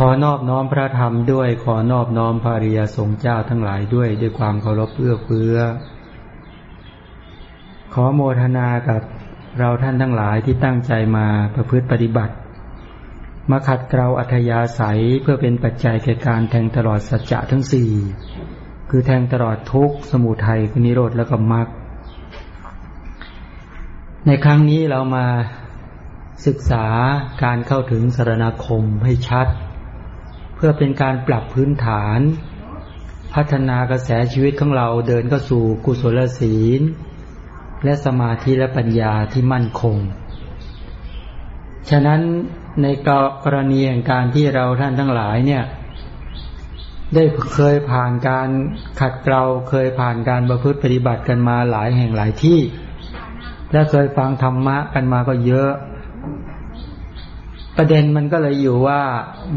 ขอนอบน้อมพระธรรมด้วย ขอนอบน้อมภาริยสงฆ์เจ้าทั้งหลายด้วยด้วยความเคารพเอื้อเฟื้อ ขอโมทนากับเราท่านทั้งหลายที่ตั้งใจมาประพฤติปฏิบัติ มาขัดเกลาอัธยาศัยเพื่อเป็นปัจจัยแก่การแทงตลอดสัจจะทั้งสี่คือแทงตลอดทุกสมุทัยนิโรธแล้วก็มรรคในครั้งนี้เรามาศึกษาการเข้าถึงสารณคมให้ชัด เพื่อเป็นการปรับพื้นฐาน พัฒนากระแสชีวิตของเราเดินเข้าสู่กุศลศีล และสมาธิและปัญญาที่มั่นคง ฉะนั้นในกรณีแห่งการที่เราท่านทั้งหลายเนี่ย ได้เคยผ่านการขัดเกลาเคยผ่านการประพฤติปฏิบัติกันมาหลายแห่งหลายที่ และเคยฟังธรรมะกันมาก็เยอะ ประเด็นมันก็เลยอยู่ว่า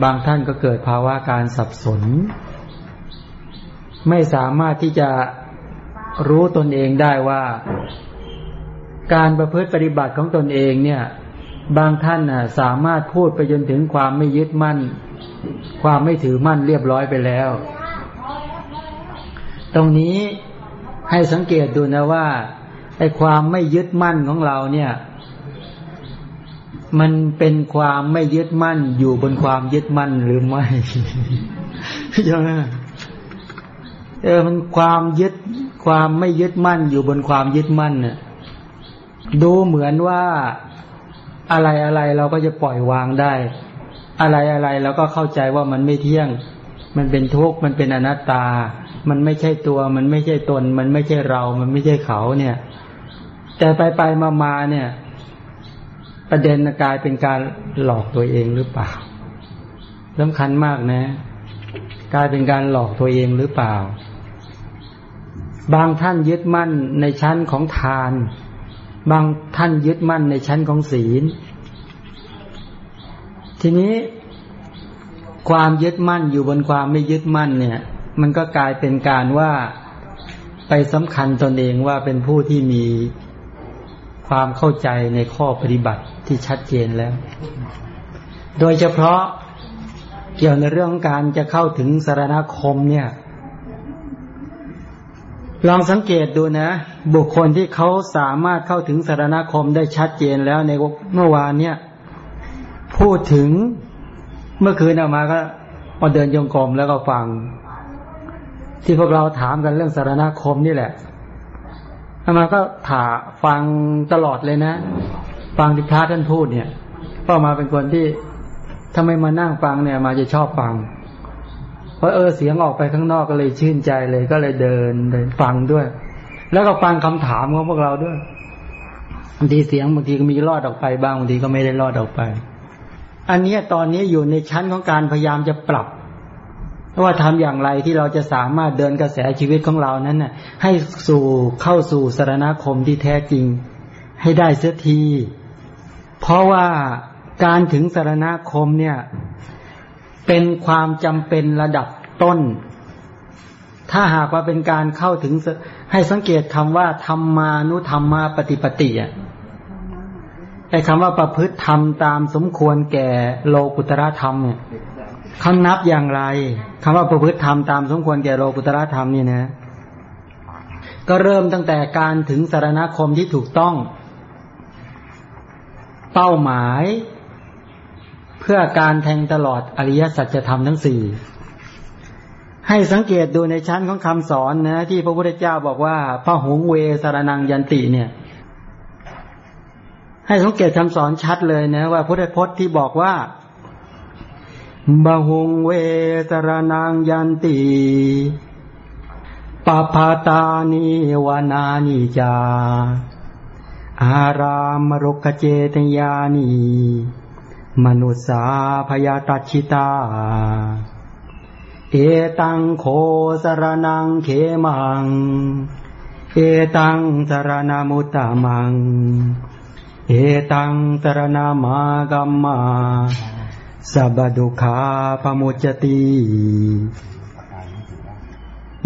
บางท่านก็เกิดภาวะการสับสน ไม่สามารถที่จะรู้ตนเองได้ว่า การประพฤติปฏิบัติของตนเองเนี่ย บางท่านน่ะสามารถพูดไปจนถึงความไม่ยึดมั่น ความไม่ถือมั่นเรียบร้อยไปแล้ว ตรงนี้ให้สังเกตดูนะว่าไอ้ความไม่ยึดมั่นของเราเนี่ย มันเป็นความไม่ยึดมั่นอยู่บนความยึดมั่นหรือไม่ใช่ไหมเออมันความยึดความไม่ยึดมั่นอยู่บนความยึดมั่นเนี่ยดูเหมือนว่าอะไรอะไรเราก็จะปล่อยวางได้ อะไรอะไรเราก็เข้าใจว่ามันไม่เที่ยง มันเป็นทุกข์มันเป็นอนัตตา มันไม่ใช่ตัว มันไม่ใช่ตน มันไม่ใช่เรา มันไม่ใช่เขาเนี่ย แต่ไปไปมามาเนี่ย ประเด็นกลายเป็นการหลอกตัวเองหรือเปล่าสำคัญมากนะกลายเป็นการหลอกตัวเองหรือเปล่า บางท่านยึดมั่นในชั้นของทาน บางท่านยึดมั่นในชั้นของศีล ทีนี้ความยึดมั่นอยู่บนความไม่ยึดมั่นเนี่ย มันก็กลายเป็นการว่าไปสำคัญตนเองว่าเป็นผู้ที่มีความเข้าใจในข้อปฏิบัติ ที่ชัดเจนแล้ว โดยเฉพาะเกี่ยวในเรื่องการจะเข้าถึงสารณคมเนี่ย ลองสังเกตดูนะ บุคคลที่เขาสามารถเข้าถึงสารณคมได้ชัดเจนแล้วในเมื่อวานเนี่ย พูดถึงเมื่อคืนออกมาก็มาเดินยงกรมแล้วก็ฟัง ที่พวกเราถามกันเรื่องสารณคมนี่แหละอามาก็ถาฟังตลอดเลยนะ ฟังที่พระท่านพูดเนี่ยพ่อมาเป็นคนที่ถ้าไม่มานั่งฟังเนี่ย มาจะชอบฟัง เพราะเออเสียงออกไปข้างนอกก็เลยชื่นใจเลย ก็เลยเดินเดินฟังด้วย แล้วก็ฟังคำถามของพวกเราด้วยบางทีเสียงบางทีก็มีรอดออกไปบ้างบางทีก็ไม่ได้รอดออกไป อันนี้ตอนนี้อยู่ในชั้นของการพยายามจะปรับว่าทำอย่างไรที่เราจะสามารถเดินกระแสชีวิตของเรานั้นน่ะ ให้สู่เข้าสู่สารณคมที่แท้จริง ให้ได้เสียที เพราะว่าการถึงสารณคมเนี่ย เป็นความจำเป็นระดับต้น ถ้าหากว่าเป็นการเข้าถึงให้สังเกตคำว่าธรรมานุธรรมาปฏิปติอะไอ้คำว่าประพฤติธรรมตามสมควรแก่โลกุตระธรรมเนี่ยเขานับอย่างไรคำว่าประพฤติธรรมตามสมควรแก่โลกุตระธรรมนี่นะ ก็เริ่มตั้งแต่การถึงสารณคมที่ถูกต้อง เป้าหมาย เพื่อการแทงตลอดอริยสัจธรรมทั้งสี่ให้สังเกตดูในชั้นของคำสอนนะ ที่พระพุทธเจ้าบอกว่าพระหงเวสารนังยันติเนี่ย ให้สังเกตคำสอนชัดเลยนะ ว่าพุทธพจน์ที่บอกว่าบะหุงเวสารนังยันติปปาตานิวานานิจา อารามรกเจตยานีมนุษาพยาตัชิตา เอตังโคสรนังเขมัง เอตังสรณมุตตมัง เอตังสรณมากัมมาสับดุขาปมุจติ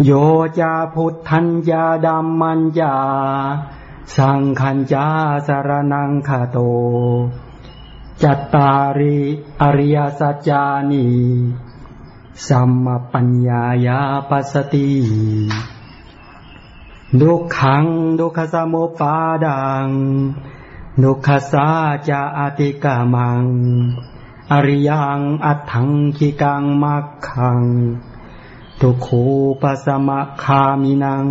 โยจาพุทธัญญาดัมมัญญา สังขัญจาสารนังคาโต จัตตาริอริยสัจจานีสัมมปัญญายาปัสติดุขังดุขสมุปาดังดุขสาจาอติกามัง อริยังอัตถังคิกังมักขัง ทุกขูปสมะคามินัง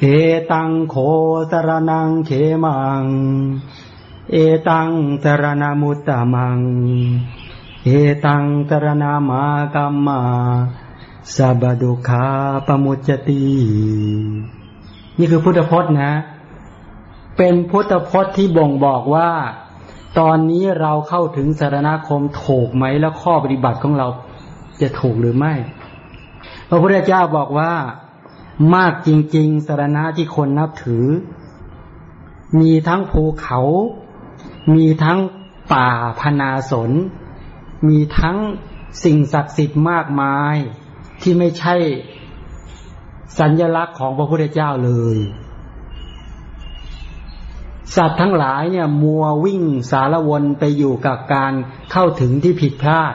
เอตังโคสรนังเขมัง เอตังสรณมุตตมัง เอตังตรณามากรรมาสับดุขาปมุจตินี่คือพุทธพจน์นะ เป็นพุทธพจน์ที่บ่งบอกว่า ตอนนี้เราเข้าถึงสารณคมถูกไหมแล้วข้อปฏิบัติของเราจะถูกหรือไม่ พระพุทธเจ้าบอกว่า มากจริง ๆ สารณะที่คนนับถือ มีทั้งภูเขา มีทั้งป่าพนาสน มีทั้งสิ่งศักดิ์สิทธิ์มากมายที่ไม่ใช่สัญญลักษณ์ของพระพุทธเจ้าเลย สัตว์ทั้งหลายเนี่ย มัววิ่งสารวนไปอยู่กับการเข้าถึงที่ผิดพลาด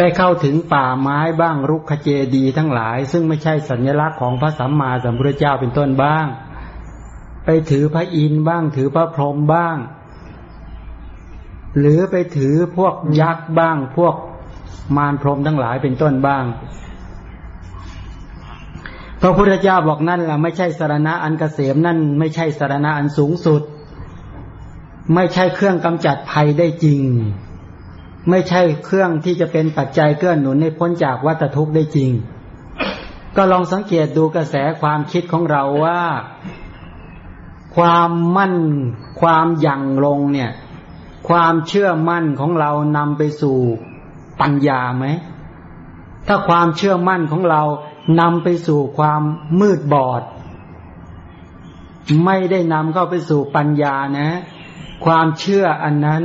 ไปเข้าถึงป่าไม้บ้างรุกขเจดีทั้งหลาย ซึ่งไม่ใช่สัญลักษณ์ของพระสัมมาสัมพุทธเจ้าเป็นต้นบ้าง ไปถือพระอินทร์บ้าง ถือพระพรหมบ้าง หรือไปถือพวกยักษ์บ้าง พวกมารพรหมทั้งหลายเป็นต้นบ้างพระพุทธเจ้าบอกนั่นแหละไม่ใช่สารณะอันกเกษมนั่น ไม่ใช่สารณะอันสูงสุด ไม่ใช่เครื่องกำจัดภัยได้จริง ไม่ใช่เครื่องที่จะเป็นปัจจัยเกื้อหนุนให้พ้นจากวัฏทุกข์ได้จริง ก็ลองสังเกตดูกระแสความคิดของเราว่า ความมั่น ความยั่งลงเนี่ย ความเชื่อมั่นของเรานำไปสู่ปัญญาไหม ถ้าความเชื่อมั่นของเรานำไปสู่ความมืดบอด ไม่ได้นำเข้าไปสู่ปัญญานะ ความเชื่ออันนั้น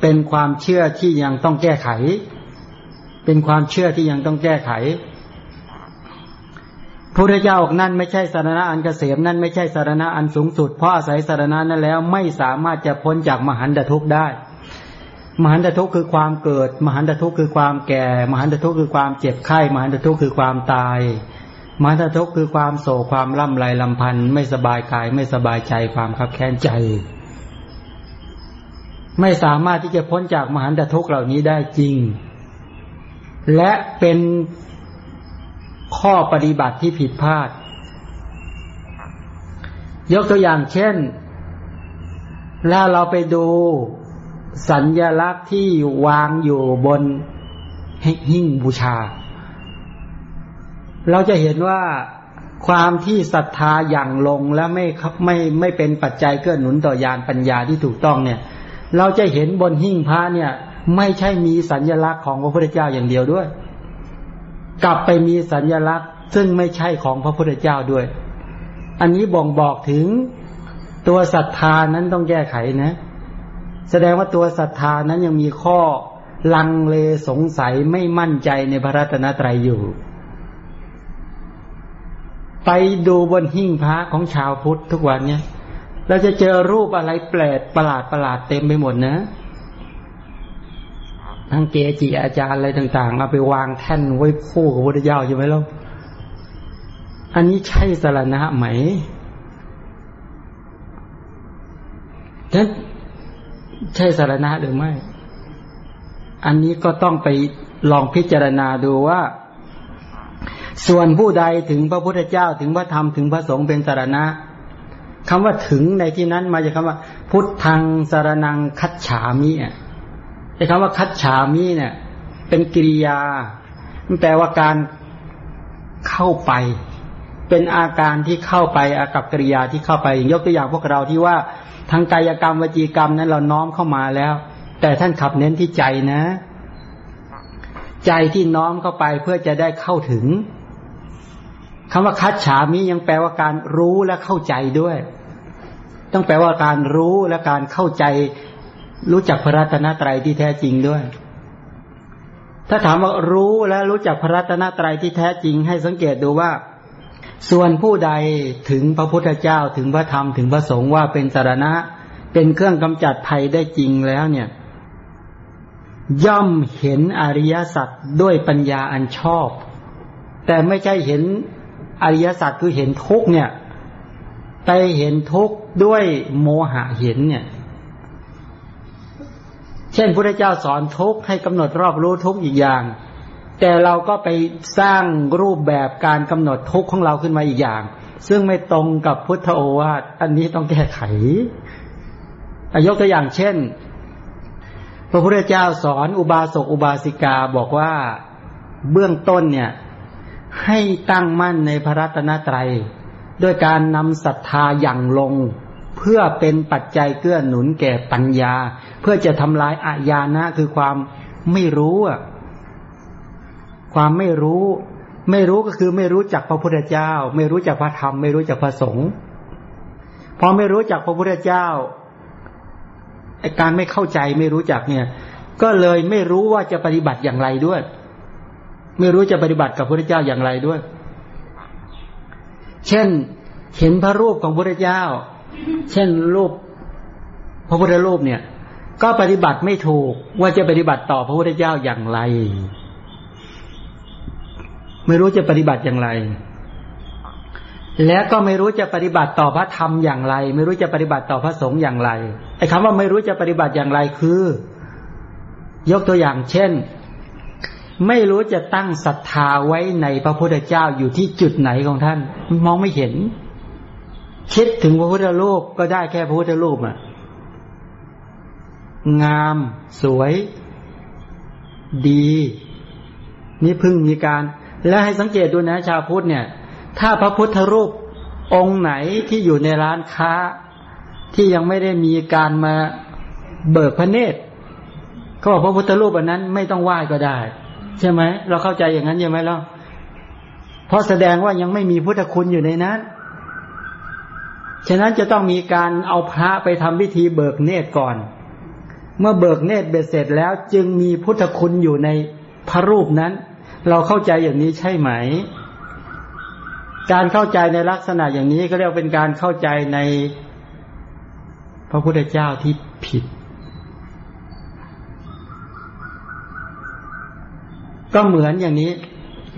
เป็นความเชื่อที่ยังต้องแก้ไข เป็นความเชื่อที่ยังต้องแก้ไขพระเจ้าอกนั่นไม่ใช่สารณะอันเกษมนั่นไม่ใช่สารณะอันสูงสุด เพราะอาศัยสารณะนั้นแล้วไม่สามารถจะพ้นจากมหันตทุกข์ได้ มหันตทุกข์คือความเกิด มหันตทุกข์คือความแก่ มหันตทุกข์คือความเจ็บไข้ มหันตทุกข์คือความตาย มหันตทุกข์คือความโศกความล่ำไรลำพันธ์ไม่สบายกายไม่สบายใจความขับแค้นใจ ไม่สามารถที่จะพ้นจากมหันตทุกข์เหล่านี้ได้จริง และเป็นข้อปฏิบัติที่ผิดพลาด ยกตัวอย่างเช่นแล้วเราไปดูสัญญลักษณ์ที่วางอยู่บนหิ้งบูชา เราจะเห็นว่าความที่ศรัทธาอย่างลงและไม่ไม่ไม่เป็นปัจจัยเกื้อหนุนต่อยานปัญญาที่ถูกต้องเนี่ย เราจะเห็นบนหิ้งพระเนี่ย ไม่ใช่มีสัญญลักษณ์ของพระพุทธเจ้าอย่างเดียวด้วย กลับไปมีสัญญลักษณ์ ซึ่งไม่ใช่ของพระพุทธเจ้าด้วย อันนี้บ่งบอกถึงตัวศรัทธานั้นต้องแก้ไขนะ แสดงว่าตัวศรัทธานั้นยังมีข้อลังเลสงสัยไม่มั่นใจในพระรัตนตรัยอยู่ ไปดูบนหิ้งพระของชาวพุทธทุกวันเนี่ย เราจะเจอรูปอะไรแปลกประหลาดประหลาดเต็มไปหมดนะทั้งเกจิอาจารย์อะไรต่างๆเอาไปวางแท่นไว้คู่กับพระเจ้าใช่ไหมล่ะอันนี้ใช่สารณะไหมท่านใช่สารณะหรือไม่ อันนี้ก็ต้องไปลองพิจารณาดูว่า ส่วนผู้ใดถึงพระพุทธเจ้าถึงพระธรรมถึงพระสงฆ์เป็นสารณะ คำว่าถึงในที่นั้นมาจากคำว่า พุทธังสารนังคัจฉามิอะไอ้คำว่าคัดฉามีเนี่ย เป็นกิริยามันแปลว่าการเข้าไป เป็นอาการที่เข้าไปอากับกิริยาที่เข้าไป ยกตัวอย่างพวกเราที่ว่าทางกายกรรมวจีกรรมนั้นเราน้อมเข้ามาแล้ว แต่ท่านขับเน้นที่ใจนะ ใจที่น้อมเข้าไปเพื่อจะได้เข้าถึงคำว่าคัดฉามิยังแปลว่าการรู้และเข้าใจด้วย ต้องแปลว่าการรู้และการเข้าใจรู้จักพระรัตนตรัยที่แท้จริงด้วย ถ้าถามว่ารู้และรู้จักพระรัตนตรัยที่แท้จริง ให้สังเกตดูว่า ส่วนผู้ใดถึงพระพุทธเจ้าถึงพระธรรมถึงพระสงฆ์ว่าเป็นสารณะ เป็นเครื่องกำจัดภัยได้จริงแล้วเนี่ย ย่อมเห็นอริยสัจด้วยปัญญาอันชอบ แต่ไม่ใช่เห็นอริยสัจคือเห็นทุกเนี่ย ไปเห็นทุกข์ด้วยโมหะเห็นเนี่ย เช่นพระเจ้าสอนทุกข์ให้กำหนดรอบรู้ทุกข์อีกอย่าง แต่เราก็ไปสร้างรูปแบบการกำหนดทุกของเราขึ้นมาอีกอย่าง ซึ่งไม่ตรงกับพุทธโอวาทอันนี้ต้องแก้ไขยกตัวอย่างเช่น พระพุทธเจ้าสอนอุบาสกอุบาสิกาบอกว่าเบื้องต้นเนี่ย ให้ตั้งมั่นในพระรัตนตรัย ด้วยการนำศรัทธาอย่างลง เพื่อเป็นปัจจัยเกื้อหนุนแก่ปัญญา เพื่อจะทำลายอาญานะคือความไม่รู้อะความไม่รู้ ไม่รู้ก็คือไม่รู้จักพระพุทธเจ้า ไม่รู้จักพระธรรม ไม่รู้จักพระสงฆ์พอไม่รู้จักพระพุทธเจ้าการไม่เข้าใจไม่รู้จักเนี่ย ก็เลยไม่รู้ว่าจะปฏิบัติอย่างไรด้วย ไม่รู้จะปฏิบัติกับพระพุทธเจ้าอย่างไรด้วย เช่นเห็นพระรูปของพระพุทธเจ้า เช่นรูปพระพุทธรูปเนี่ย ก็ปฏิบัติไม่ถูกว่าจะปฏิบัติต่อพระพุทธเจ้าอย่างไร ไม่รู้จะปฏิบัติอย่างไร และก็ไม่รู้จะปฏิบัติต่อพระธรรมอย่างไร ไม่รู้จะปฏิบัติต่อพระสงฆ์อย่างไรไอ้คำว่าไม่รู้จะปฏิบัติอย่างไรคือ ยกตัวอย่าง เช่น ไม่รู้จะตั้งศรัทธาไว้ในพระพุทธเจ้าอยู่ที่จุดไหนของท่าน มองไม่เห็น คิดถึงพระพุทธรูปก็ได้แค่พระพุทธรูปอะ งาม สวย ดี นี่พึ่งมีการ และให้สังเกตดูนะ ชาวพุทธเนี่ย ถ้าพระพุทธรูปองค์ไหนที่อยู่ในร้านค้า ที่ยังไม่ได้มีการมาเบิกพระเนตรเขาบอกพระพุทธรูปอันนั้นไม่ต้องไหว้ก็ได้ ใช่ไหมเราเข้าใจอย่างนั้นใช่ไหมล่ะเพราะแสดงว่ายังไม่มีพุทธคุณอยู่ในนั้น ฉะนั้นจะต้องมีการเอาพระไปทำพิธีเบิกเนตรก่อน เมื่อเบิกเนตรเบ็ดเสร็จแล้ว จึงมีพุทธคุณอยู่ในพระรูปนั้น เราเข้าใจอย่างนี้ใช่ไหม การเข้าใจในลักษณะอย่างนี้ก็เรียกเป็นการเข้าใจในพระพุทธเจ้าที่ผิด ก็เหมือนอย่างนี้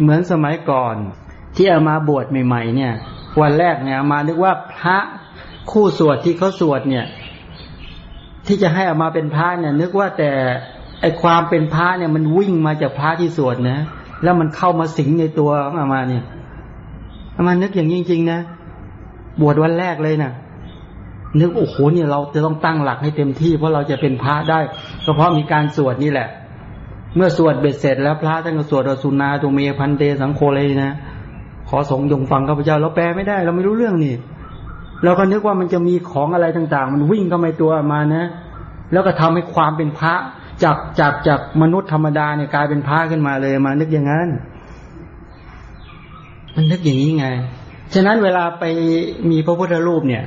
เหมือนสมัยก่อน ที่เอามาบวชใหม่ ๆ เนี่ย วันแรกเนี่ยมานึกว่าพระคู่สวดที่เขาสวดเนี่ย ที่จะให้เอามาเป็นพระเนี่ย นึกว่าแต่ไอความเป็นพระเนี่ยมันวิ่งมาจากพระที่สวดนะแล้วมันเข้ามาสิงในตัวอามาเนี่ยอามานึกอย่างจริงๆนะบวชวันแรกเลยนะนึกโอ้โหเนี่ยเราจะต้องตั้งหลักให้เต็มที่เพราะเราจะเป็นพระได้ก็เพราะมีการสวดนี่แหละ เมื่อสวดเบ็ดเสร็จแล้วพระท่านก็สวดอสุนาตุเมพันเตสังโฆเลยนะ ขอสงยงฟังข้าพเจ้าเราแปลไม่ได้ เราไม่รู้เรื่องนี่เราก็นึกว่ามันจะมีของอะไรต่างๆ มันวิ่งเข้ามาตัวมานะ แล้วก็ทำให้ความเป็นพระจากจากจากมนุษย์ธรรมดาเนี่ยกลายเป็นพระขึ้นมาเลยมานึกอย่างนั้นมันนึกอย่างนี้ไง ฉะนั้นเวลาไปมีพระพุทธรูปเนี่ย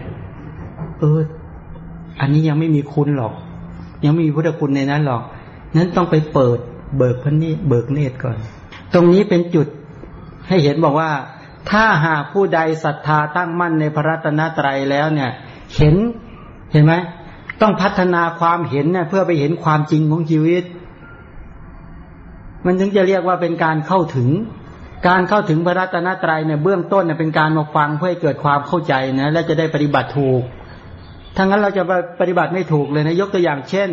เออ อันนี้ยังไม่มีคุณหรอก ยังไม่มีพุทธคุณในนั้นหรอก นั้นต้องไปเปิด เบิกพระนิเบิกเนตรก่อน ตรงนี้เป็นจุดให้เห็นบอกว่า ถ้าหากผู้ใดศรัทธาตั้งมั่นในพระรัตนตรัยแล้วเนี่ย เห็นเห็นไหมต้องพัฒนาความเห็นเนี่ยเพื่อไปเห็นความจริงของชีวิต มันถึงจะเรียกว่าเป็นการเข้าถึง การเข้าถึงพระรัตนตรัยเนี่ยเบื้องต้นเนี่ยเป็นการมาฟังเพื่อให้เกิดความเข้าใจนะและจะได้ปฏิบัติถูกทั้งนั้นเราจะปฏิบัติไม่ถูกเลยนะยกตัวอย่างเช่น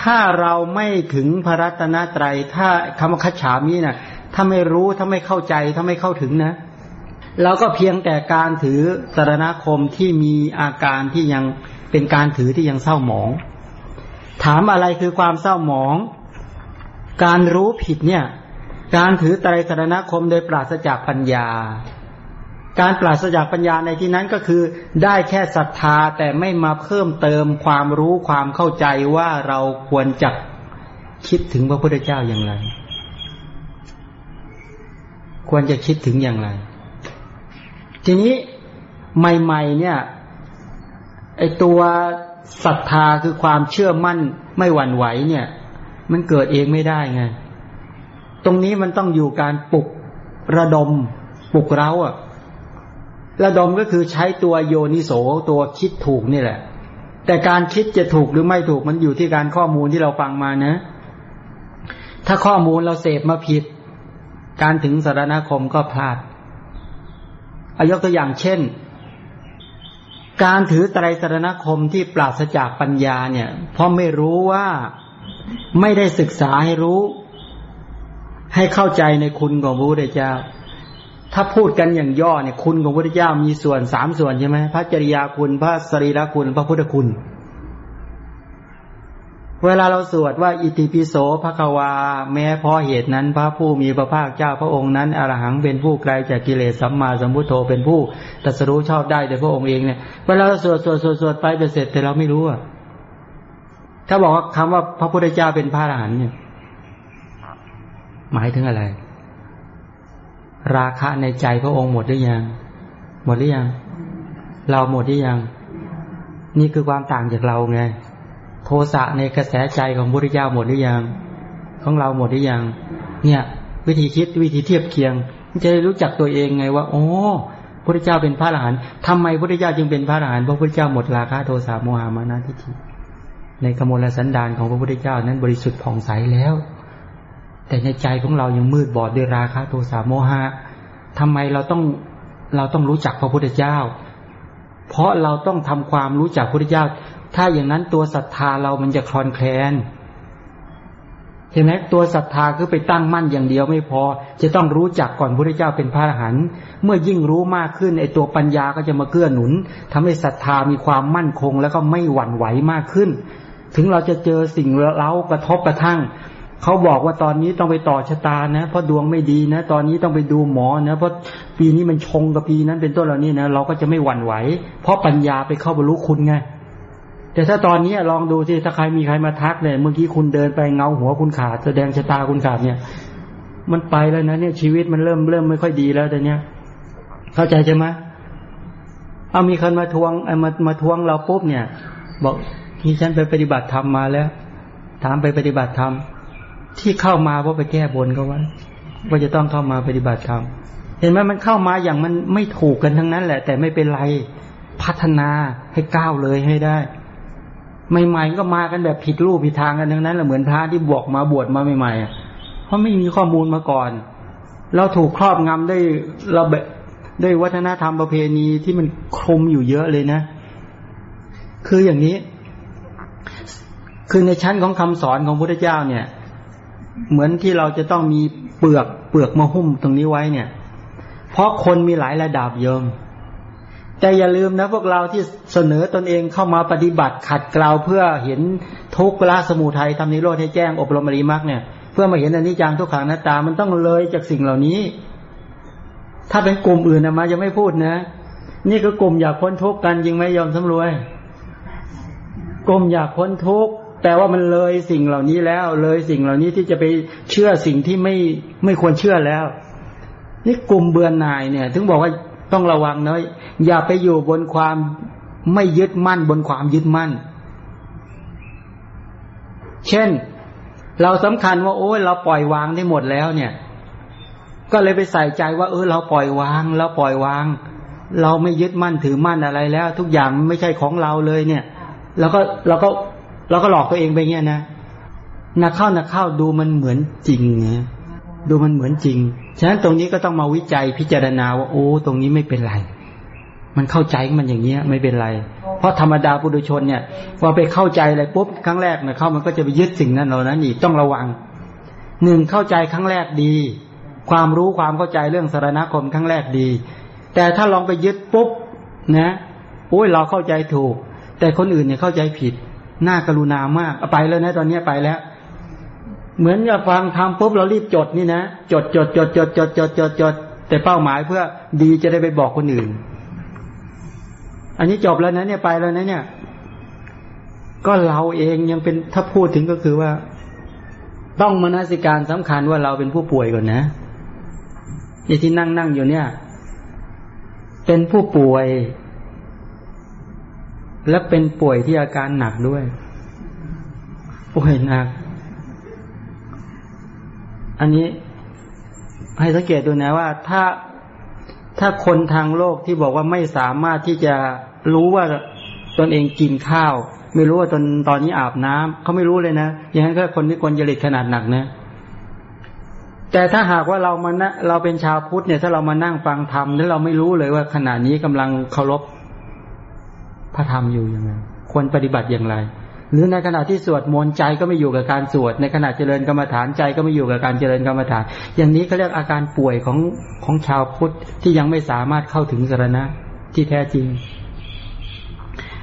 ถ้าเราไม่ถึงพระรัตนตรัย ถ้าคำว่าคัจฉามีนะ่ะ ถ้าไม่รู้ถ้าไม่เข้าใจ ถ้าไม่เข้าถึงนะเราก็เพียงแต่การถือสารณคมที่มีอาการที่ยังเป็นการถือที่ยังเศร้าหมอง ถามอะไรคือความเศร้าหมอง การรู้ผิดเนี่ย การถือไตรสารณคมโดยปราศจากปัญญา การปราศจากปัญญาในที่นั้นก็คือได้แค่ศรัทธาแต่ไม่มาเพิ่มเติมความรู้ความเข้าใจว่าเราควรจะคิดถึงพระพุทธเจ้าอย่างไร ควรจะคิดถึงอย่างไร ทีนี้ใหม่ ๆ เนี่ยไอตัวศรัทธาคือความเชื่อมั่นไม่หวั่นไหวเนี่ย มันเกิดเองไม่ได้ไง ตรงนี้มันต้องอยู่การปลุกระดมปลุกเร้าอะ ระดมก็คือใช้ตัวโยนิโสตัวคิดถูกนี่แหละ แต่การคิดจะถูกหรือไม่ถูกมันอยู่ที่การข้อมูลที่เราฟังมานะ ถ้าข้อมูลเราเสพมาผิด การถึงสารณคมก็พลาดอายกตัวอย่างเช่น การถือไตรสารณคมที่ปราศจากปัญญาเนี่ย เพราะไม่รู้ว่าไม่ได้ศึกษาให้รู้ ให้เข้าใจในคุณของพระพุทธเจ้า ถ้าพูดกันอย่างย่อเนี่ยคุณของพระพุทธเจ้ามีส่วนสามส่วนใช่ไหมพระจริยาคุณพระสรีระคุณ พระพุทธคุณ เวลาเราสวดว่า อิติปิโสภควา แม้เพราะเหตุนั้น พระผู้มีพระภาคเจ้าพระองค์นั้นอรหังเป็นผู้ไกลจากกิเลสสัมมาสัมพุทโธเป็นผู้ตรัสรู้ชอบได้โดยพระองค์เองเนี่ยเวลาเราสวดสวดสวดสวดไปไปเสร็จแต่เราไม่รู้อะถ้าบอกว่าคำว่าพระพุทธเจ้าเป็นพระอรหันต์เนี่ย หมายถึงอะไร ราคะในใจพระองค์หมดหรือยัง หมดหรือยัง เราหมดหรือยัง นี่คือความต่างจากเราไง โทสะในกระแสใจของพระพุทธเจ้าหมดหรือยัง ของเราหมดหรือยัง เนี่ย วิธีคิดวิธีเทียบเคียงจะได้รู้จักตัวเองไงว่า โอ้พระพุทธเจ้าเป็นพระอรหันต์ทำไมพระพุทธเจ้าจึงเป็นพระอรหันต์เพราะพระพุทธเจ้าหมดราคะโทสะโมหะมานะทิฏฐิในกมลสันดานของพระพุทธเจ้านั้นบริสุทธิ์ผ่องใสแล้ว แต่ในใจของเรายังมืดบอดด้วยราคะโทสะโมหะทำไมเราต้องเราต้องรู้จักพระพุทธเจ้า เพราะเราต้องทำความรู้จักพระพุทธเจ้า ถ้าอย่างนั้นตัวศรัทธาเรามันจะคลอนแคลนเห็นไหมตัวศรัทธาคือไปตั้งมั่นอย่างเดียวไม่พอ จะต้องรู้จักก่อนพระพุทธเจ้าเป็นพระอรหันต์เมื่อยิ่งรู้มากขึ้นไอตัวปัญญาก็จะมาเกื้อหนุนทำให้ศรัทธามีความมั่นคง แล้วก็ไม่หวั่นไหวมากขึ้น ถึงเราจะเจอสิ่งเล้ากระทบกระทั่ง เขาบอกว่าตอนนี้ต้องไปต่อชะตานะ เพราะดวงไม่ดีนะ ตอนนี้ต้องไปดูหมอนะ เพราะปีนี้มันชงกับปีนั้นเป็นต้นเหล่านี้นะ เราก็จะไม่หวั่นไหว เพราะปัญญาไปเข้าบรรลุคุณไง แต่ถ้าตอนนี้ลองดูที่ถ้าใครมีใครมาทักเนี่ย เมื่อกี้คุณเดินไปเงาหัวคุณขาด แสดงชะตาคุณขาดเนี่ย มันไปแล้วนะเนี่ยชีวิตมันเริ่มเริ่มไม่ค่อยดีแล้วแต่เนี้ย เข้าใจใช่ไหมเอามีคนมาทวงมามาทวงเราปุ๊บเนี่ย บอกที่ฉันไปปฏิบัติธรรมมาแล้ว ถามไปปฏิบัติธรรม ที่เข้ามาเพราะไปแก้บนเขาว่าว่าจะต้องเข้ามาปฏิบัติธรรมเห็นไหมมันเข้ามาอย่างมันไม่ถูกกันทั้งนั้นแหละ แต่ไม่เป็นไรพัฒนาให้ก้าวเลยให้ได้ใหม่ๆก็มากันแบบผิดรูปผิดทางกันทั้งนั้นแหละเหมือนพระที่บวกมาบวชมาใหม่ๆเพราะไม่มีข้อมูลมาก่อน เราถูกครอบงำได้เราแบบด้วยวัฒนธรรมประเพณีที่มันคลุมอยู่เยอะเลยนะ คืออย่างนี้ คือในชั้นของคำสอนของพระพุทธเจ้าเนี่ย เหมือนที่เราจะต้องมีเปลือกเปลือกมาหุ้มตรงนี้ไว้เนี่ย เพราะคนมีหลายระดับโยมแต่อย่าลืมนะพวกเราที่เสนอตนเองเข้ามาปฏิบัติขัดเกลาเพื่อเห็นทุกข์ละสมุทัยทำนิโรธให้แจ้งอบรมอริมักเนี่ย เพื่อมาเห็นอนิจจังทุกขังหน้าตา มันต้องเลยจากสิ่งเหล่านี้ ถ้าเป็นกลุ่มอื่นนะมาจะไม่พูดนะ นี่ก็กลุ่มอยากพ้นทุกข์กันยิงไม่ยอมสำรวย กลุ่มอยากพ้นทุกข์ แต่ว่ามันเลยสิ่งเหล่านี้แล้ว เลยสิ่งเหล่านี้ที่จะไปเชื่อสิ่งที่ไม่ไม่ควรเชื่อแล้ว นี่กลุ่มเบือนนายเนี่ย ถึงบอกว่าต้องระวังเนอะอย่าไปอยู่บนความไม่ยึดมั่นบนความยึดมั่น เช่น เราสำคัญว่า โอ้ยเราปล่อยวางได้หมดแล้ว เนี่ย ก็เลยไปใส่ใจว่า เออ เราปล่อยวาง เราปล่อยวาง เราไม่ยึดมั่นถือมั่นอะไรแล้ว ทุกอย่างไม่ใช่ของเราเลยเนี่ย แล้วก็เราก็ เราก็หลอกตัวเองไปเงี้ยนะนักเข้านักเข้าดูมันเหมือนจริงไงดูมันเหมือนจริง ฉะนั้นตรงนี้ก็ต้องมาวิจัยพิจารณาว่าโอ้ตรงนี้ไม่เป็นไร มันเข้าใจมันอย่างเงี้ยไม่เป็นไร เพราะธรรมดาปุถุชนเนี่ยพอไปเข้าใจอะไรปุ๊บครั้งแรกเนี่ยเข้ามันก็จะไปยึดสิ่งนั้นเรานั้นอีกต้องระวังหนึ่งเข้าใจครั้งแรกดี ความรู้ความเข้าใจเรื่องสารณคมครั้งแรกดี แต่ถ้าลองไปยึดปุ๊บนะโอ้ยเราเข้าใจถูก แต่คนอื่นเนี่ยเข้าใจผิด น่ากรุณามากไปแล้วนะตอนนี้ไปแล้ว เหมือนกับฟังทำปุ๊บเรารีบจดนี่นะจดจดจดจดจดจดจดจดแต่เป้าหมายเพื่อดีจะได้ไปบอกคนอื่น อันนี้จบแล้วนะเนี่ยไปแล้วนะเนี่ย ก็เราเองยังเป็นถ้าพูดถึงก็คือว่า ต้องมนสิการสำคัญว่าเราเป็นผู้ป่วยก่อนนะนี่ที่นั่งนั่งอยู่เนี่ย เป็นผู้ป่วย และเป็นป่วยที่อาการหนักด้วย ป่วยหนัก อันนี้ให้สังเกตดูนะว่าถ้าถ้าคนทางโลกที่บอกว่าไม่สามารถที่จะรู้ว่าตนเองกินข้าว ไม่รู้ว่าตอนตอนนี้อาบน้ำเขาไม่รู้เลยนะอย่างนั้นก็คนที่คนจริตขนาดหนักนะแต่ถ้าหากว่าเรามานะเราเป็นชาวพุทธเนี่ย ถ้าเรามานั่งฟังธรรมแล้วเราไม่รู้เลยว่าขณะนี้กำลังเคารพ ระธรรมอยู่ยังไงควรปฏิบัติอย่างไร หรือในขณะที่สวดมนต์ใจก็ไม่อยู่กับการสวด ในขณะเจริญกรรมฐานใจก็ไม่อยู่กับการเจริญกรรมฐาน อย่างนี้เขาเรียกอาการป่วยของของชาวพุทธที่ยังไม่สามารถเข้าถึงสารณะที่แท้จริง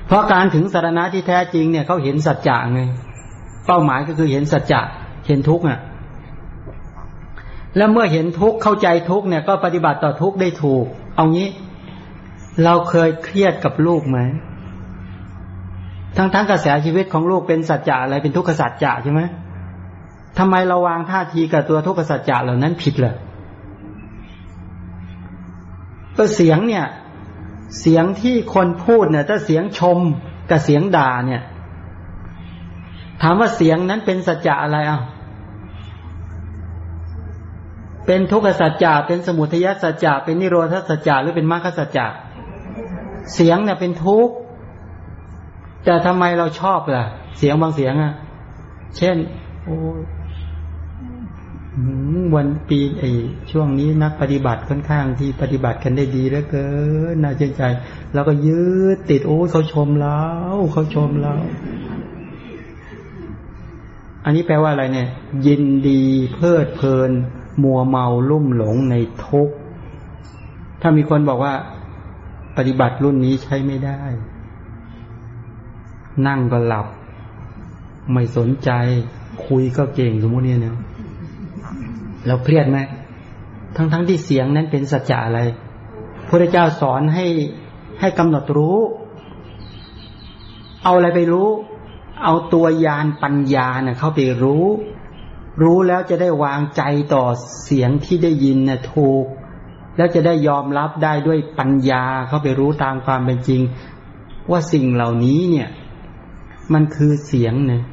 เพราะการถึงสารณะที่แท้จริงเนี่ยเขาเห็นสัจจะไง เป้าหมายก็คือเห็นสัจจะเห็นทุกข์อะแล้วเมื่อเห็นทุกข์เข้าใจทุกข์เนี่ยก็ปฏิบัติต่อทุกข์ได้ถูก เอางี้ เราเคยเครียดกับลูกไหม ทั้งทั้งกระแสชีวิตของลูกเป็นสัจจะอะไรเป็นทุกขสัจจะใช่ไหมทำไมเราวางท่าทีกับตัวทุกขสัจจะเหล่านั้นผิดเลยก็เสียงเนี่ย เสียงที่คนพูดเนี่ยถ้าเสียงชมกับเสียงด่าเนี่ย ถามว่าเสียงนั้นเป็นสัจจะอะไรอะเป็นทุกขสัจจะเป็นสมุทัยสัจจะเป็นนิโรธสัจจะหรือเป็นมรรคสัจจะเสียงเนี่ยเป็นทุกข์ แต่ทำไมเราชอบล่ะ เสียงบางเสียงอะ เช่น โอ้วันปีไอช่วงนี้นักปฏิบัติค่อนข้างที่ปฏิบัติกันได้ดีเหลือเกินน่าชื่นใจ แล้วก็ยืดติดโอ้เขาชมเราเขาชมเราอันนี้แปลว่าอะไรเนี่ย ยินดีเพลิดเพลิน มัวเมาลุ่มหลงในทุกถ้ามีคนบอกว่า ปฏิบัติรุ่นนี้ใช้ไม่ได้ นั่งก็หลับ ไม่สนใจ คุยก็เก่งสมมติเนี่ยนะเราเครียดไหมทั้งๆทที่เสียงนั้นเป็นสัจจะอะไรพระเจ้าสอนให้ให้กำหนดรู้ เอาอะไรไปรู้ เอาตัวยานปัญญาเนะ่ยเข้าไปรู้ รู้แล้วจะได้วางใจต่อเสียงที่ได้ยินนะ่ะถูก แล้วจะได้ยอมรับได้ด้วยปัญญาเข้าไปรู้ตามความเป็นจริง ว่าสิ่งเหล่านี้เนี่ย มันคือเสียงเนี่ย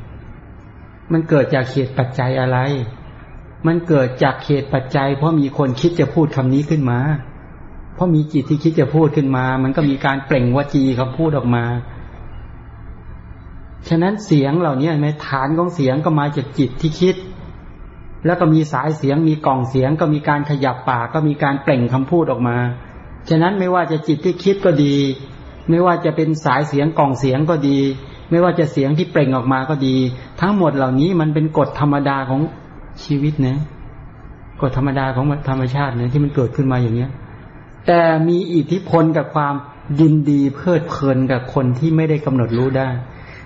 มันเกิดจากเหตุปัจจัยอะไร มันเกิดจากเหตุปัจจัย เพราะมีคนคิดจะพูดคำนี้ขึ้นมา เพราะมีจิตที่คิดจะพูดขึ้นมา มันก็มีการเปล่งวจีคำพูดออกมา ฉะนั้นเสียงเหล่านี้ไหมฐานของเสียงก็มาจากจิตที่คิด แล้วก็มีสายเสียง มีกล่องเสียง ก็มีการขยับปากก็มีการเปล่งคำพูดออกมา ฉะนั้นไม่ว่าจะจิตที่คิดก็ดี ไม่ว่าจะเป็นสายเสียงกล่องเสียงก็ดี ไม่ว่าจะเสียงที่เปล่งออกมาก็ดี ทั้งหมดเหล่านี้มันเป็นกฎธรรมดาของชีวิตนะกฎธรรมดาของธรรมชาตินี่ยที่มันเกิดขึ้นมาอย่างเนี้ย แต่มีอิทธิพลกับความยินดีเพลิดเพลินกับคนที่ไม่ได้กำหนดรู้ได้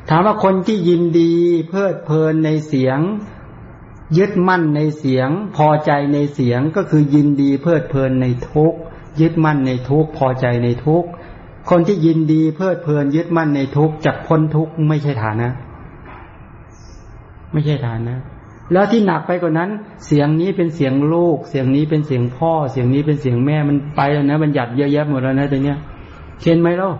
ถามว่าคนที่ยินดีเพลิดเพลินในเสียง ยึดมั่นในเสียง พอใจในเสียงก็คือยินดีเพลิดเพลินในทุกยึดมั่นในทุกพอใจในทุก คนที่ยินดีเพลิดเพลินยึดมั่นในทุกจากพ้นทุกไม่ใช่ฐานะ ไม่ใช่ฐานะ แล้วที่หนักไปกว่านั้น เสียงนี้เป็นเสียงลูก เสียงนี้เป็นเสียงพ่อ เสียงนี้เป็นเสียงแม่มันไปแล้วนะมันหยัดเยอะแยะหมดแล้วนะตรงเนี้ยเช่นไหมล่ะ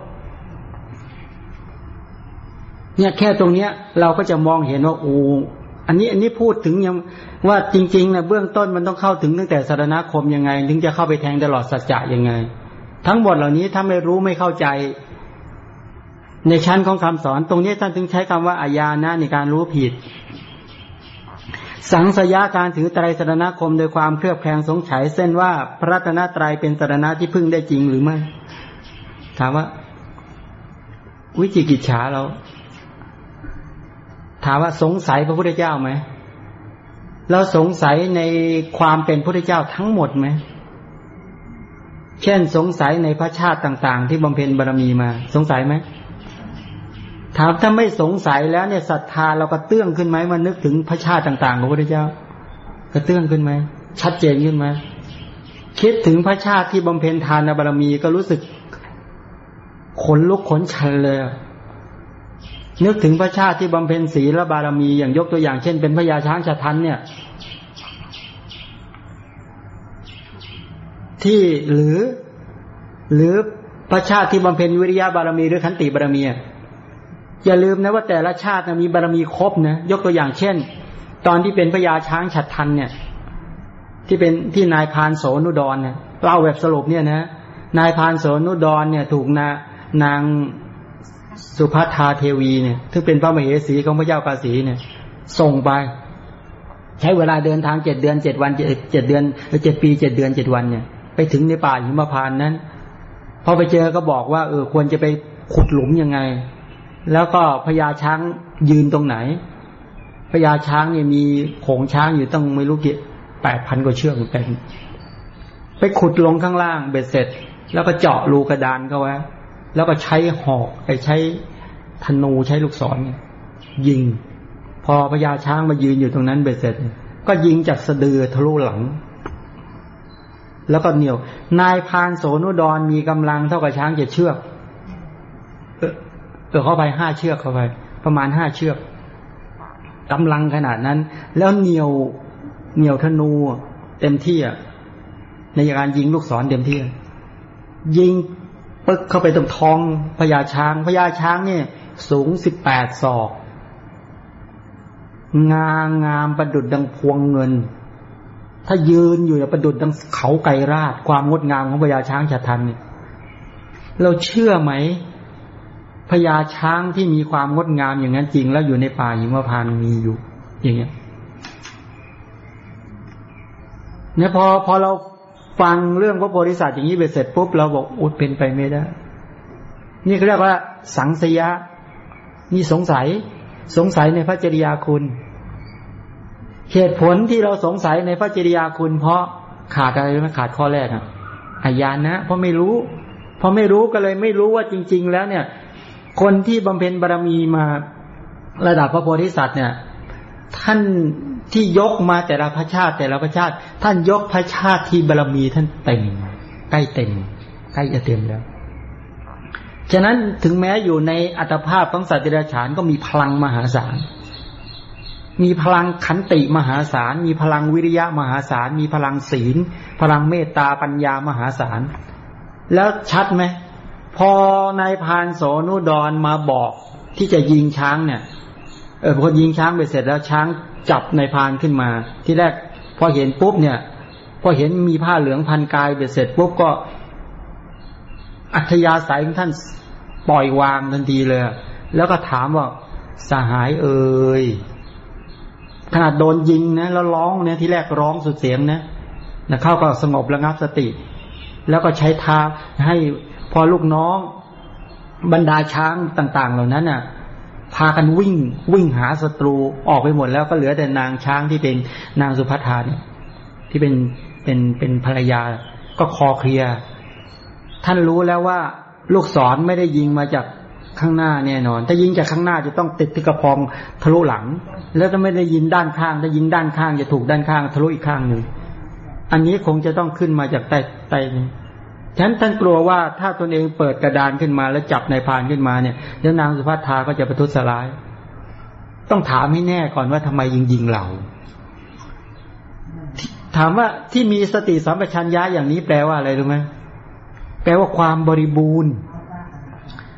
เนี่ยแค่ตรงเนี้ย เราก็จะมองเห็นว่าโอ้อันนี้อันนี้พูดถึงยังว่าจริงๆนะเบื้องต้นมันต้องเข้าถึงตั้งแต่สารณคมยังไง ถึงจะเข้าไปแทงตลอดสัจจะยังไง ทั้งหมดเหล่านี้ถ้าไม่รู้ไม่เข้าใจ ในชั้นของคำสอน ตรงนี้ท่านถึงใช้คำว่าอาญานะในการรู้ผิด สังสยาการถือไตรสรณคมโดยความเครือบแคลงสงสัยเส้นว่าพระตนะไตรเป็นสรณะที่พึ่งได้จริงหรือไม่ ถามว่า วิจิกิจฉาเราถามว่าสงสัยพระพุทธเจ้าไหมเราสงสัยในความเป็นพระพุทธเจ้าทั้งหมดไหม เช่นสงสัยในพระชาติต่างๆ ที่บำเพ็ญบารมีมา สงสัยไหมถามถ้าไม่สงสัยแล้วเนี่ยศรัทธาเราก็เตื้องขึ้นไหมมานึกถึงพระชาติต่างๆของพระพุทธเจ้าก็เตื้องขึ้นไหมชัดเจนขึ้นไหมคิดถึงพระชาติที่บำเพ็ญทานบารมีก็รู้สึกขนลุกขนชันเลย นึกถึงพระชาติที่บำเพ็ญศีลบารมีอย่างยกตัวอย่างเช่น เป็นพระยาช้างชาทันเนี่ย ที่หรือ หรือพระชาติที่บำเพ็ญวิริยะบารมีหรือขันติบารมีอย่าลืมนะว่าแต่ละชาติมีบารมีครบนะยกตัวอย่างเช่น ตอนที่เป็นพญาช้างฉัดทันเนี่ย ที่เป็นที่นายพานโสนุดรเนี่ยเล่าแบบสรุปเนี่ยนะนายพานโสนุดรเนี่ย ถูกนานางสุภัทาเทวีเนี่ยซึ่งเป็นพระมเหสีของพระเจ้ากาสีเนี่ย ส่งไป ใช้เวลาเดินทางเจ็ดเดือนเจ็ดวันเจ็ดเดือนเจ็ดปีเจ็ดเดือนเจ็ดวันเนี่ย ไปถึงในป่าหิมพานนั้นพอไปเจอก็บอกว่า เออ ควรจะไปขุดหลุมยังไง แล้วก็พญาช้างยืนตรงไหนพญาช้างเนี่ยมีโขงช้างอยู่ตั้งไม่รู้กี่แปดพันกว่าเชือกเต็มไปขุดลงข้างล่างเบ็ดเสร็จ แล้วก็เจาะรูกระดานเข้าไว้ แล้วก็ใช้หอกไปใช้ธนูใช้ลูกศรยิง พอพญาช้างมายืนอยู่ตรงนั้นเบ็ดเสร็จ ก็ยิงจากสะดือทะลุหลัง แล้วก็เหนียวนายพานโสนุดรมีกำลังเท่ากับช้างเจ็ดเชือกเออเข้าไปห้าเชือกเข้าไป ประมาณห้าเชือกกำลังขนาดนั้น แล้วเหนียวเหนียวธนูเต็มที่อะในการยิงลูกศรเต็มที่ยิงปึ๊กเข้าไปตรงท้องพญาช้างพญาช้างเนี่ย สูงสิบแปดศอก งางงามประดุดดังพวงเงิน ถ้ายืนอยู่ประดุดดังเขาไกรราช ความงดงามของพญาช้างฉัทันเนี่ยเราเชื่อไหมพญาช้างที่มีความงดงามอย่างนั้นจริง แล้วอยู่ในป่าหิมพานมีอยู่ อย่างเงี้ยเนี่ยพอพอเราฟังเรื่องพระโพธิสัตว์อย่างนี้ไปเสร็จปุ๊บเราบอกอุดเป็นไปไม่ได้ นี่เขาเรียกว่า สังสยะ นี่สงสัย สงสัยในพระจริยาคุณ เหตุผลที่เราสงสัยในพระจริยาคุณ เพราะขาดอะไรไหมขาดข้อแรกอะอายานนะเพราะไม่รู้ เพอไม่รู้ก็เลยไม่รู้ว่าจริง ๆ แล้วเนี่ย คนที่บำเพ็ญบารมีมาระดับพระโพธิสัตว์เนี่ย ท่านที่ยกมาแต่ละพระชาติ แต่ละพระชาติ ท่านยกพระชาติที่บารมีท่านเต็มใกล้เต็มใกล้จะเต็มแล้วฉะนั้นถึงแม้อยู่ในอัตภาพของสัตว์เดรัจฉานก็มีพลังมหาศาล มีพลังขันติมหาศาล มีพลังวิริยะมหาศาล มีพลังศีล พลังเมตตาปัญญามหาศาล แล้วชัดไหม พอนายพานโสนุดรมาบอกที่จะยิงช้างเนี่ย เออพอยิงช้างไปเสร็จแล้วช้างจับในพานขึ้นมา ที่แรกพอเห็นปุ๊บเนี่ย พอเห็นมีผ้าเหลืองพันกายไปเสร็จปุ๊บก็อัธยาศัยของท่านปล่อยวางทันทีเลย แล้วก็ถามว่าสหายเอ่ย ขนาดโดนยิงนะแล้วร้องเนี่ยที่แรกร้องสุดเสียงนะนะเข้าก็สงบระงับสติ แล้วก็ใช้ท้าให้พอลูกน้องบรรดาช้างต่าง ๆ เหล่านั้นน่ะ พากันวิ่งวิ่งหาศัตรูออกไปหมดแล้วก็เหลือแต่นางช้างที่เป็นนางสุภัทาเนี่ยที่เป็นเป็นเป็นภรรยาก็คอเคลีย ท่านรู้แล้วว่าลูกศรไม่ได้ยิงมาจาก ข้างหน้าแน่นอน ถ้ายิงจากข้างหน้าจะต้องติดที่กระพองทะลุหลัง แล้วถ้าไม่ได้ยิงด้านข้างถ้ายิงด้านข้างจะถูกด้านข้าง ทะลุอีกข้างหนึ่งอันนี้คงจะต้องขึ้นมาจากใต้ใต้ฉะนั้นท่านกลัวว่าถ้าตนเองเปิดกระดานขึ้นมาแล้วจับนายพานขึ้นมาเนี่ยเดี๋ยวนางสุภัทาก็จะประทุษร้าย ต้องถามให้แน่ก่อนว่าทำไมยิงยิงเรา ถามว่าที่มีสติสัมปชัญญะอย่างนี้แปลว่าอะไรรู้ไหมแปลว่าความบริบูรณ์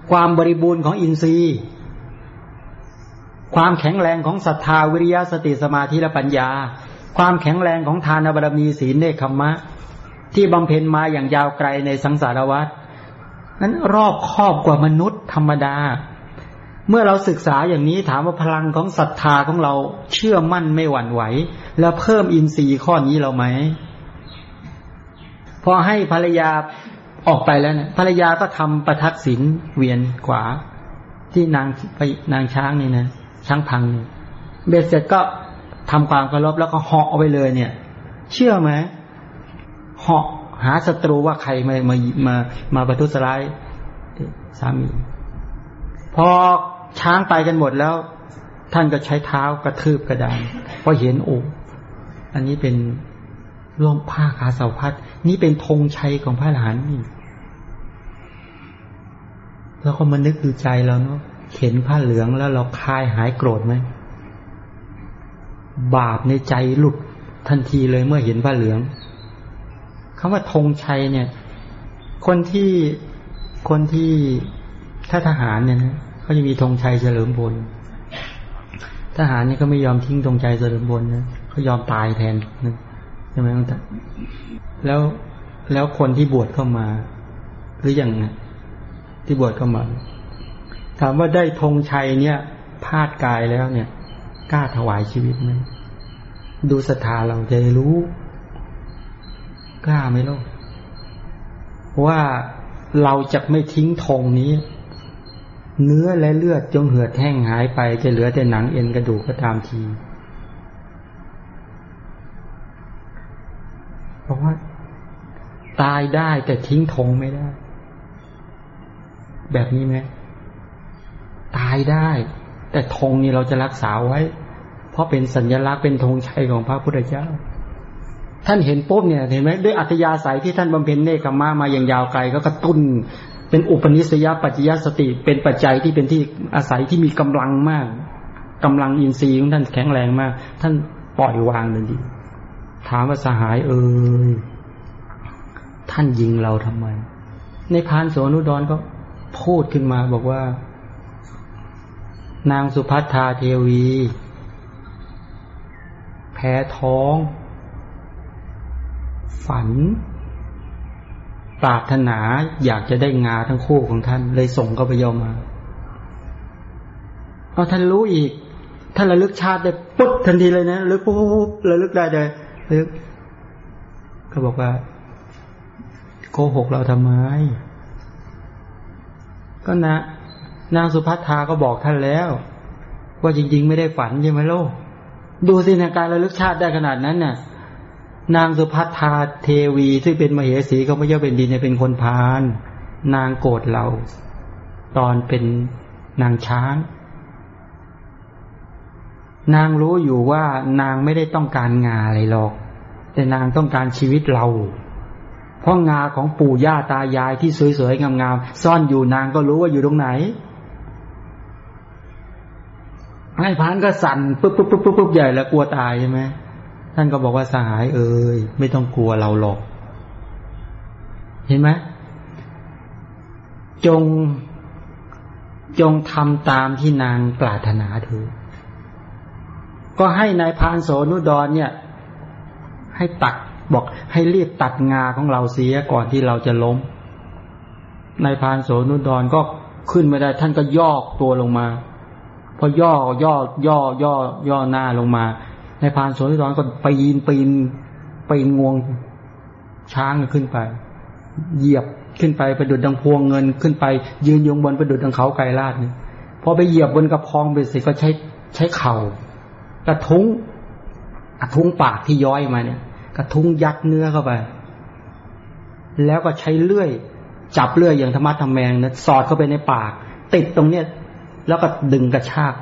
ความบริบูรณ์ของอินทรีย์ ความแข็งแรงของศรัทธาวิริยะสติสมาธิและปัญญา ความแข็งแรงของทานบารมีศีลเนคขมะ ที่บำเพ็ญมาอย่างยาวไกลในสังสารวัฏนั้นรอบครอบกว่ามนุษย์ธรรมดา เมื่อเราศึกษาอย่างนี้ถามว่าพลังของศรัทธาของเราเชื่อมั่นไม่หวั่นไหว แล้วเพิ่มอินทรีย์ข้อนี้เราไหมพอให้ภรรยา ออกไปแล้วเนี่ยภรรยาก็ทำประทักษิณเวียนขวา ที่นางไปนางช้างนี่นะช้างพังเนี่ยเบสเสร็จก็ทำความเคารพแล้วก็เหาะเอาไปเลยเนี่ย เชื่อไหมเหาะหาศัตรูว่าใครมามามามาประทุษร้ายสามีพอช้างไปกันหมดแล้ว ท่านก็ใช้เท้ากระทืบกระดานพอเห็นโอ้อันนี้เป็น ร่มผ้าขาเสาพัดนี่เป็นธงชัยของพระหลานนี่แล้วก็มานึกดูใจเราเนาะเห็นผ้าเหลืองแล้วเราคลายหายโกรธไหมบาปในใจหลุดทันทีเลยเมื่อเห็นผ้าเหลืองคำว่าธงชัยเนี่ย คนที่คนที่ถ้าทหารเนี่ยนะเขาจะมีธงชัยเฉลิมพลทหารเนี่ยก็ไม่ยอมทิ้งธงชัยเฉลิมพลนะเขายอมตายแทนนะ ใช่ไหมครับ แล้วแล้วคนที่บวชเข้ามา หรืออย่างที่บวชเข้ามา ถามว่าได้ธงชัยเนี่ยพาดกายแล้วเนี่ยกล้าถวายชีวิตไหมดูศรัทธาเราจะรู้ กล้าไหมลูกว่าเราจะไม่ทิ้งธงนี้ เนื้อและเลือดจงเหือดแห้งหายไปจะเหลือแต่หนังเอ็นกระดูกก็ตามที เพราะว่า ตายได้แต่ทิ้งธงไม่ได้ แบบนี้ไหมตายได้ แต่ธงนี้เราจะรักษาไว้ เพราะเป็นสัญลักษณ์เป็นธงชัยของพระพุทธเจ้า ท่านเห็นปุ๊บเนี่ยเห็นไหมด้วยอัธยาศัยที่ท่านบำเพ็ญเนคขมามาอย่างยาวไกล ก็กระตุ้น เป็นอุปนิสัยปัจจยสติ เป็นปัจจัยที่เป็นที่อาศัยที่มีกำลังมากกำลังอินทรีย์ของท่านแข็งแรงมาก ท่านปล่อยวางเลยดี ถามว่าสหายเอ่ยท่านยิงเราทำไม ในพานโสนุดรก็พูดขึ้นมาบอกว่า นางสุพัฒนาเทวี แพ้ท้อง ฝัน ปรารถนาอยากจะได้งาทั้งคู่ของท่าน เลยส่งเข้าไปยอมมาพอท่านรู้อีกท่านระลึกชาติได้ปุ๊บทันทีเลยนะระลึกปุ๊บระลึกได้เลย ลึกก็บอกว่า โกหกเราทำไม ก็นะ นางสุภัทธาก็บอกท่านแล้ว ว่าจริง ๆ ไม่ได้ฝันใช่ไหมโลกดูสิในการระลึกชาติได้ขนาดนั้นน่ะ นางสุพัฒนาเทวีที่เป็นมเหสีเขาไม่ย่อเป็นดินเนี่ยเป็นคนพาลนางโกรธเรา ตอนเป็นนางช้าง นางรู้อยู่ว่านางไม่ได้ต้องการงาอะไรหรอก แต่นางต้องการชีวิตเรา เพราะงาของปู่ย่าตายายที่สวยๆงามๆซ่อนอยู่นางก็รู้ว่าอยู่ตรงไหนไอ้พานก็สั่นปุ๊บปุ๊บปุ๊บปุ๊บใหญ่แล้วกลัวตายใช่ไหมท่านก็บอกว่าสหายเอ่ยไม่ต้องกลัวเราหรอก เห็นไหมจงจงทำตามที่นางปรารถนาเธอ ก็ให้นายพานโสนุดรเนี่ย ให้ตัดบอกให้รีบตัดงาของเราเสียก่อนที่เราจะล้มนายพานโสนุดรก็ขึ้นไม่ได้ท่านก็ย่อตัวลงมา พอย่อย่อย่อย่อย่อหน้าลงมา ในพานโสนิรอนก็ปีนปีนปีนงวงช้างขึ้นไป เหยียบขึ้นไปประดุดดังพวงเงินขึ้นไป ยืนยงบนประดุดดังเขาไกลลาดเนี่ยพอไปเหยียบบนกระพองไปเสร็จก็ใช้ใช้เข่ากระทุ้งกระทุ้งปากที่ย้อยมาเนี่ย กระทุ้งยัดเนื้อเข้าไป แล้วก็ใช้เลื่อย จับเลื่อยอย่างธรรมะธรรมแมงนะสอดเข้าไปในปาก ติดตรงเนี้ยแล้วก็ดึงกระชาก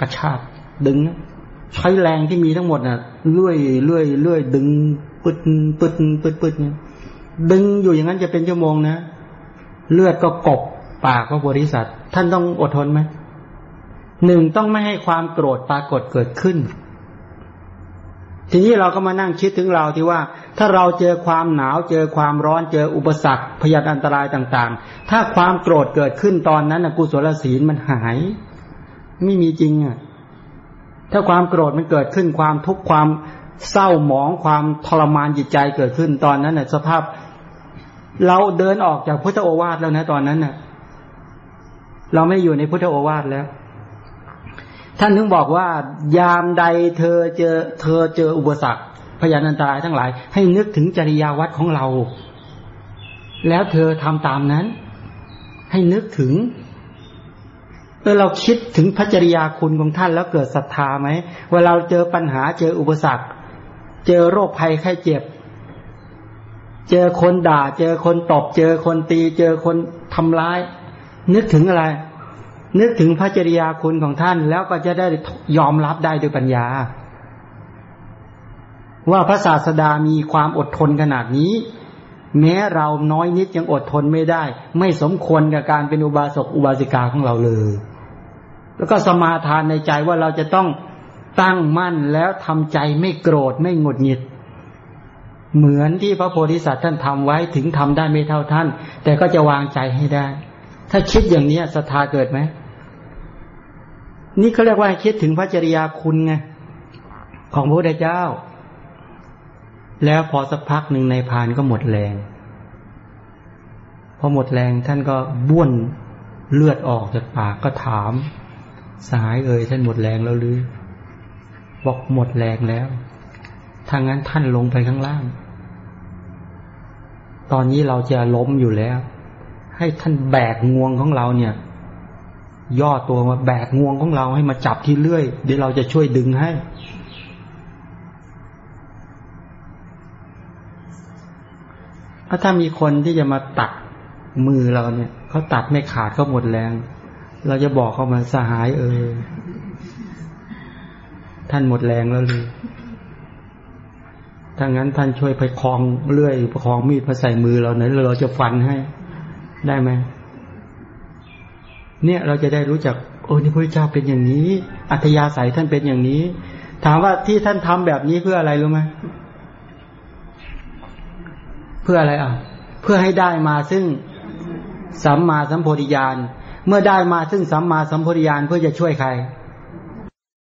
กระชากดึง ใช้แรงที่มีทั้งหมดน่ะเลื่อยเลื่อยเลื่อยดึงปึดปึดปึดปึดเนี่ยดึงอยู่อย่างนั้นจะเป็นชั่วโมงนะ เลือดก็กบปากก็บริสัทท่านต้องอดทนไหมหนึ่งต้องไม่ให้ความโกรธปรากฏเกิดขึ้น ทีนี้เราก็มานั่งคิดถึงเราที่ว่า ถ้าเราเจอความหนาวเจอความร้อนเจออุปสรรคพยานอันตรายต่างๆ ถ้าความโกรธเกิดขึ้นตอนนั้นกุศลศีลมันหาย ไม่มีจริงอะถ้าความโกรธมันเกิดขึ้นความทุกข์ความเศร้าหมองความทรมานจิตใจเกิดขึ้นตอนนั้นน่ะสภาพ เราเดินออกจากพุทธโอวาทแล้วนะ ตอนนั้นน่ะ เราไม่อยู่ในพุทธโอวาทแล้ว ท่านถึงบอกว่ายามใดเธอเจอเธอเจออุปสรรคพยานอันตรายทั้งหลาย ให้นึกถึงจริยาวัดของเรา แล้วเธอทำตามนั้น ให้นึกถึงเมื่อเราคิดถึงพระจริยาคุณของท่านแล้วเกิดศรัทธาไหมว่าเราเจอปัญหาเจออุปสรรค เจอโรคภัยไข้เจ็บ เจอคนด่า เจอคนตบ เจอคนตี เจอคนทำร้าย นึกถึงอะไร นึกถึงพระจริยาคุณของท่าน แล้วก็จะได้ยอมรับได้ด้วยปัญญา ว่าพระศาสดามีความอดทนขนาดนี้ แม้เราน้อยนิดยังอดทนไม่ได้ ไม่สมควรกับการเป็นอุบาสกอุบาสิกาของเราเลย แล้วก็สมาทานในใจว่าเราจะต้องตั้งมั่นแล้วทำใจไม่โกรธไม่หงุดหงิดเหมือนที่พระโพธิสัตว์ท่านทำไว้ถึงทำได้ไม่เท่าท่าน แต่ก็จะวางใจให้ได้ ถ้าคิดอย่างนี้ศรัทธาเกิดไหม นี่เขาเรียกว่าคิดถึงพระจริยาคุณไงของพระพุทธเจ้า แล้วพอสักพักหนึ่งในพานก็หมดแรง พอหมดแรงท่านก็บ้วนเลือดออกจากปากก็ถามสายเอ่ยท่านหมดแรงแล้วหรือบอกหมดแรงแล้วถ้างั้นท่านลงไปข้างล่าง ตอนนี้เราจะล้มอยู่แล้ว ให้ท่านแบกงวงของเราเนี่ย ย่อตัวมาแบกงวงของเราให้มาจับที่เลื่อย เดี๋ยวเราจะช่วยดึงให้ ถ้ามีคนที่จะมาตัดมือเราเนี่ยเขาตัดไม่ขาดก็หมดแรง เราจะบอกเขามาสหายเออ ท่านหมดแรงแล้วเลยถ้างั้นท่านช่วยไปคลองเลื่อยประคองมีดมาใส่มือเราเนี่ยเราจะฟันให้ ได้ไหม เนี่ยเราจะได้รู้จักโอ้นี่พระเจ้าเป็นอย่างนี้ อัธยาศัยท่านเป็นอย่างนี้ ถามว่าที่ท่านทำแบบนี้เพื่ออะไรรู้ไหมเพื่ออะไรอะ เพื่อให้ได้มาซึ่งสัมมาสัมโพธิญาณเมื่อได้มาซึ่งสัมมาสัมโพธิญาณเพื่อจะช่วยใคร